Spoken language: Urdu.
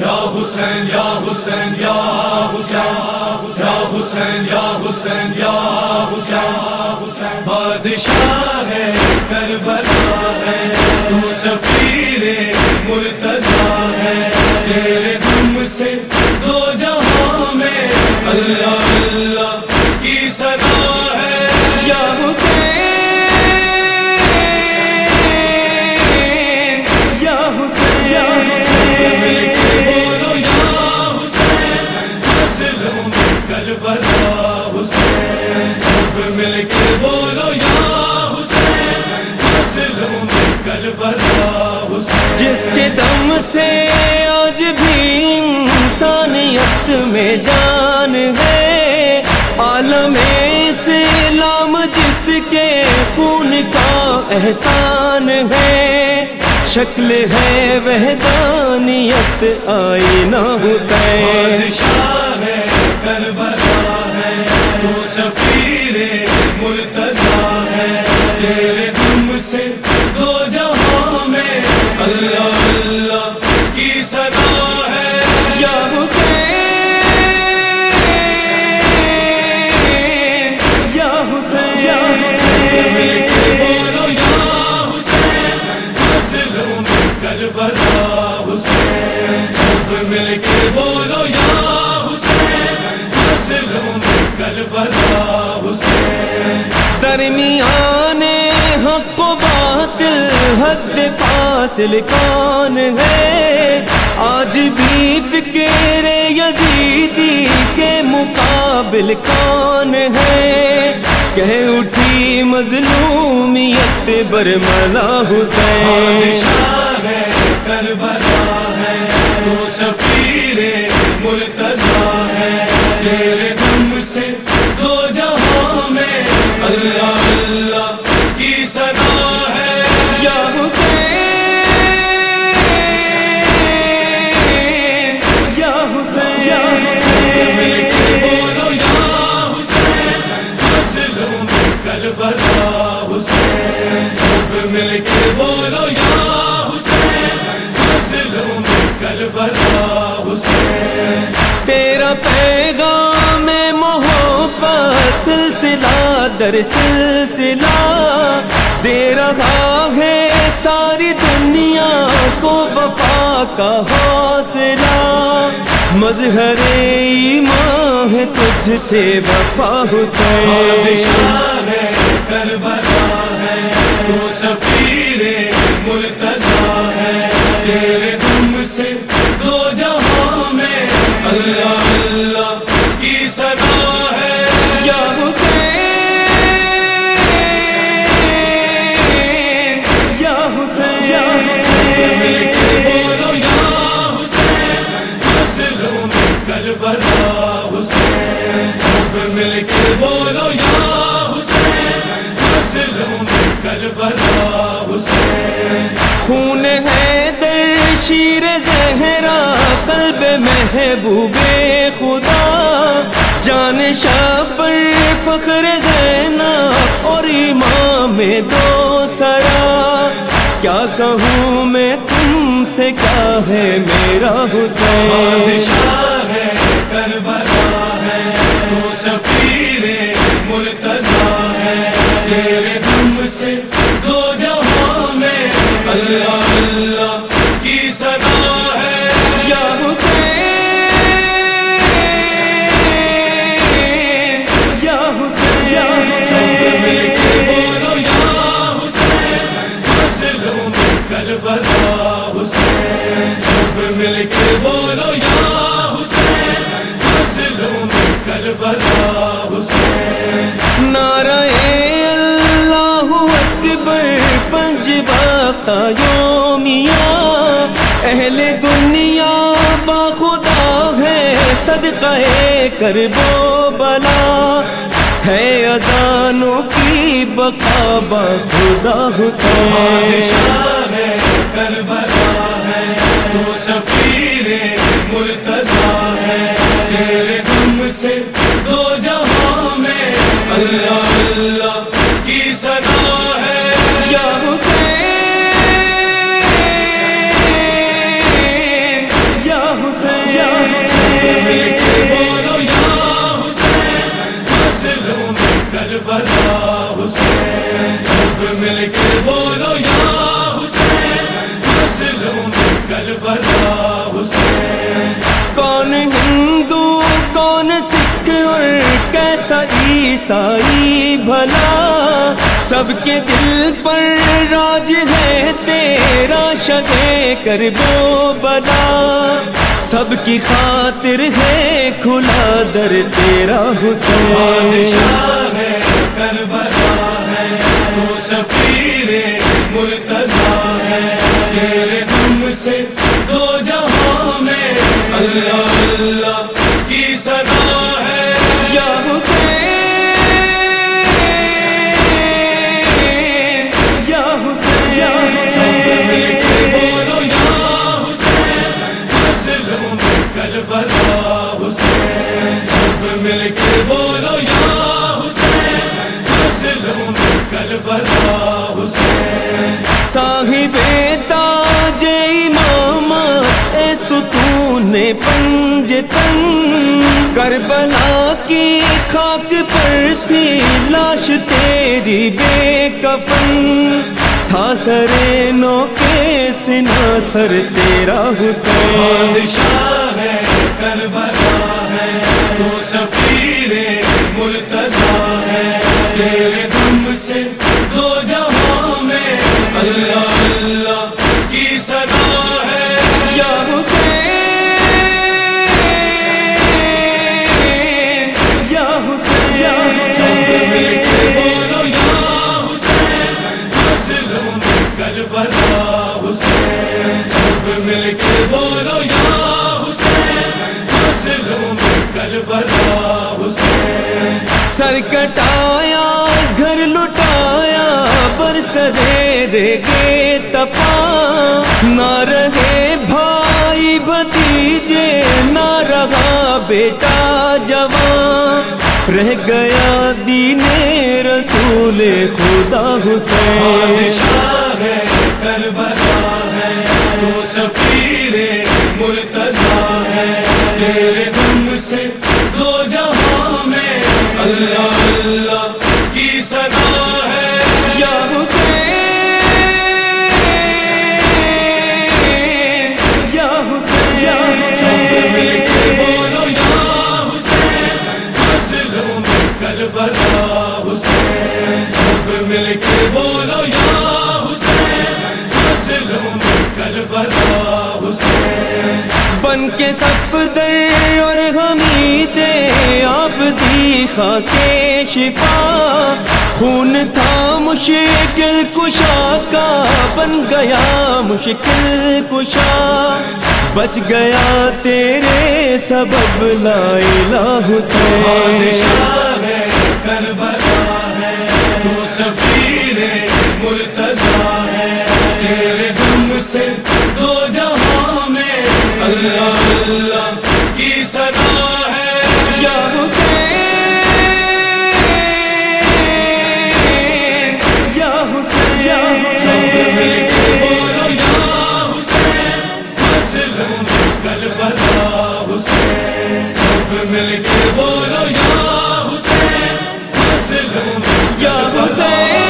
یا حسین یا حسین یا حسین یا حسین یا حسین یا حسین حسین بادشاہ ہے، کربلا ہے، تو سفیر مرتضی ہے، تیرے دم سے دو جہاں میں اللہ حسین سب مل کے بولو یا حسین حسین جس کے دم سے آج بھی انسانیت میں جان ہے، عالم اسلام جس کے خون کا احسان ہے۔ شکل ہے وحدانیت، آئینہ حسین بادشاہ ہے۔ کربلا ہے تو سفیر مرتضی ہے تیرے تم سے حاصل کون ہے؟ آج بھی فکر یزیدی کے مقابل کون ہے؟ کہہ اٹھی مظلومیت برملا حسین۔ ہے، کربلا ہے پیغام محبت، سلسلہ در سلسلہ۔ دے رہا ہے ساری دنیا کو وفا کا حوصلہ۔ مظہر ایمان ہے تجھ سے وفا حسین۔ خون ہے در شیر زہرا، قلب محبوب خدا۔ جان شاہ پر فخر زینا اور امام دو سرا۔ کیا کہوں میں تم سے، کیا ہے میرا حسین؟ ہے، کربلا ہے سفیر مرتضی ہے۔ تیرے سے دو جہاں میں اللہ اللہ کی صدا ہے۔ یا حسین یا حسین۔ یا حسین بولو یا حسین، فضلوں کربلا حسین۔ سب مل کے بولو یا حسین کربلا حسین۔ نعرہ باقا یومیہ اہل دنیا با خدا ہے، صدقہ کر بو بلا ہے، اذانوں کی بقا با خدا حسین۔ بادشاہ ہے کربلا ہے تو سفیر مرتضی ہے تیرے دم سے دو جہاں میں اللہ نکل کے بولو یا حسین نکل حسین۔ کون ہندو کون سکھ اور کیسا عیسائی بھلا؟ سب کے دل پر راج ہے تیرا شگے کر بو بلا۔ سب کی خاطر ہے کھلا در تیرا حسین۔ شاہ ہے کربلا ہے۔ تو مرتضی ہے۔ تیرے دم سے دو جہاں میں اللہ نے پنج تن کربلا کی خاک پر تھی لاش تیری بے کفن تھا سرے نو کے سنا سر تیرا حسین بادشاہ ہے، کربلا ہے سر کٹایا گھر لٹایا برسرے رے گے تپا۔ نہ رہے بھائی بھتیجے، نہ رہا بیٹا جوان۔ رہ گیا دین رسول خدا حسین۔ بادشاہ ہے، کربلا ہے تو سفیر بن کے سب صفدر اور حمید آپ دی خاکے شفا۔ خون تھا مشکل کشا کا، بن گیا مشکل کشا۔ بچ گیا تیرے سبب، لا الہ حسین۔ ہے، کربلا ہے، تو سفیر مرتضی ہے۔ تیرے سے دو جہاں میں اللہ اللہ کی صدا ہے یا حسین یا حسین بولو یا حسین فضلوں میں حسین سب مل کے بولو یا حسین یا حسین